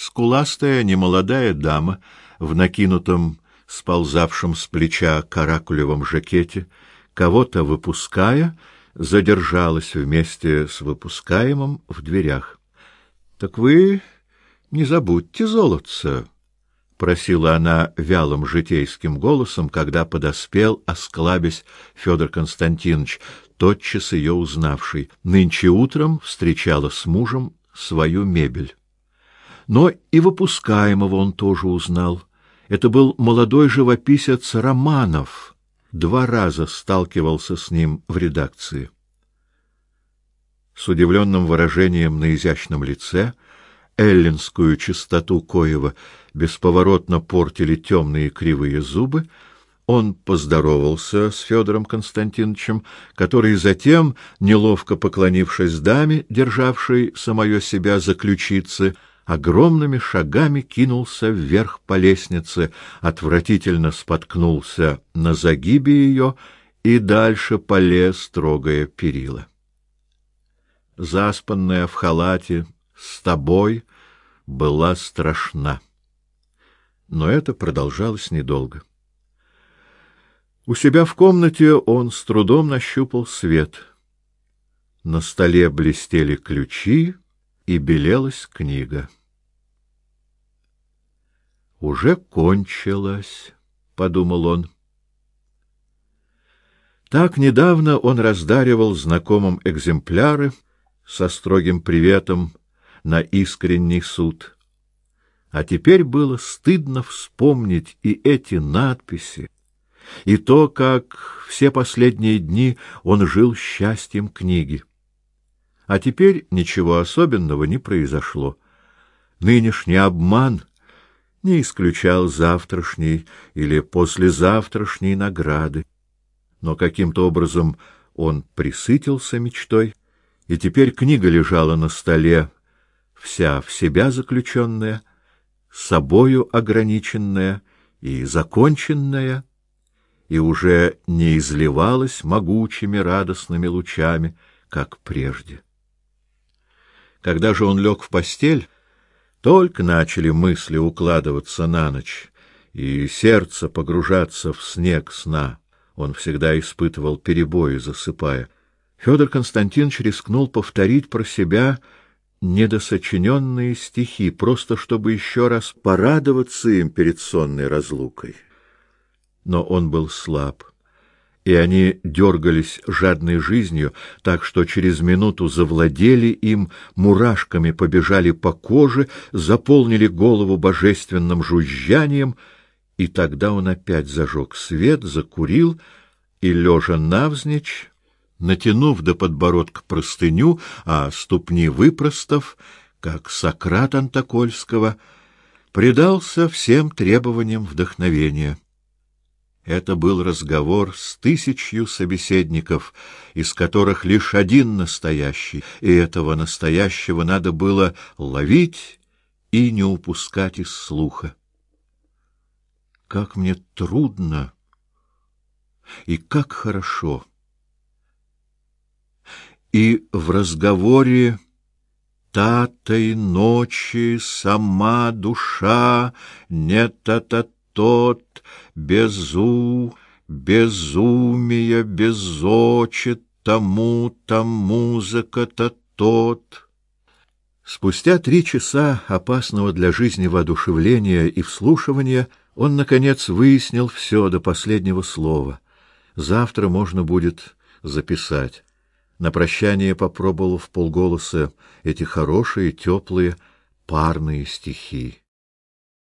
Скуластая немолодая дама в накинутом, сползавшем с плеча каракулевом жакете, кого-то выпуская, задержалась вместе с выпускаемым в дверях. — Так вы не забудьте золотца, — просила она вялым житейским голосом, когда подоспел, осклабясь, Федор Константинович, тотчас ее узнавший. Нынче утром встречала с мужем свою мебель. Но и выпускаемого он тоже узнал. Это был молодой живописец Романов. Два раза сталкивался с ним в редакции. С удивленным выражением на изящном лице эллинскую чистоту коего бесповоротно портили темные кривые зубы, он поздоровался с Федором Константиновичем, который затем, неловко поклонившись даме, державшей самое себя за ключицы, огромными шагами кинулся вверх по лестнице, отвратительно споткнулся на загибе ее и дальше полез, трогая перила. Заспанная в халате с тобой была страшна. Но это продолжалось недолго. У себя в комнате он с трудом нащупал свет. На столе блестели ключи, и белелась книга. Уже кончилось, подумал он. Так недавно он раздаривал знакомым экземпляры со строгим приветом на искренний суд. А теперь было стыдно вспомнить и эти надписи, и то, как все последние дни он жил счастьем книги. А теперь ничего особенного не произошло. Нынешний обман не исключал завтрашней или послезавтрашней награды. Но каким-то образом он присытился мечтой, и теперь книга лежала на столе, вся в себя заключенная, собою ограниченная и законченная, и уже не изливалась могучими радостными лучами, как прежде. Когда же он лег в постель, только начали мысли укладываться на ночь, и сердце погружаться в снег сна. Он всегда испытывал перебои, засыпая. Федор Константинович рискнул повторить про себя недосочиненные стихи, просто чтобы еще раз порадоваться им перед сонной разлукой. Но он был слаб и они дергались жадной жизнью, так что через минуту завладели им, мурашками побежали по коже, заполнили голову божественным жужжанием, и тогда он опять зажег свет, закурил и лежа навзничь, натянув до подбородка простыню, а ступни выпростав, как Сократ Антокольского, предался всем требованиям вдохновения. Это был разговор с тысячью собеседников, из которых лишь один настоящий, и этого настоящего надо было ловить и не упускать из слуха. Как мне трудно и как хорошо. И в разговоре татой ночи сама душа не та-та тот, безу, безумие, безочет, тому-то музыка-то тот. Спустя три часа опасного для жизни воодушевления и вслушивания он, наконец, выяснил все до последнего слова. Завтра можно будет записать. На прощание попробовал в полголоса эти хорошие, теплые, парные стихи.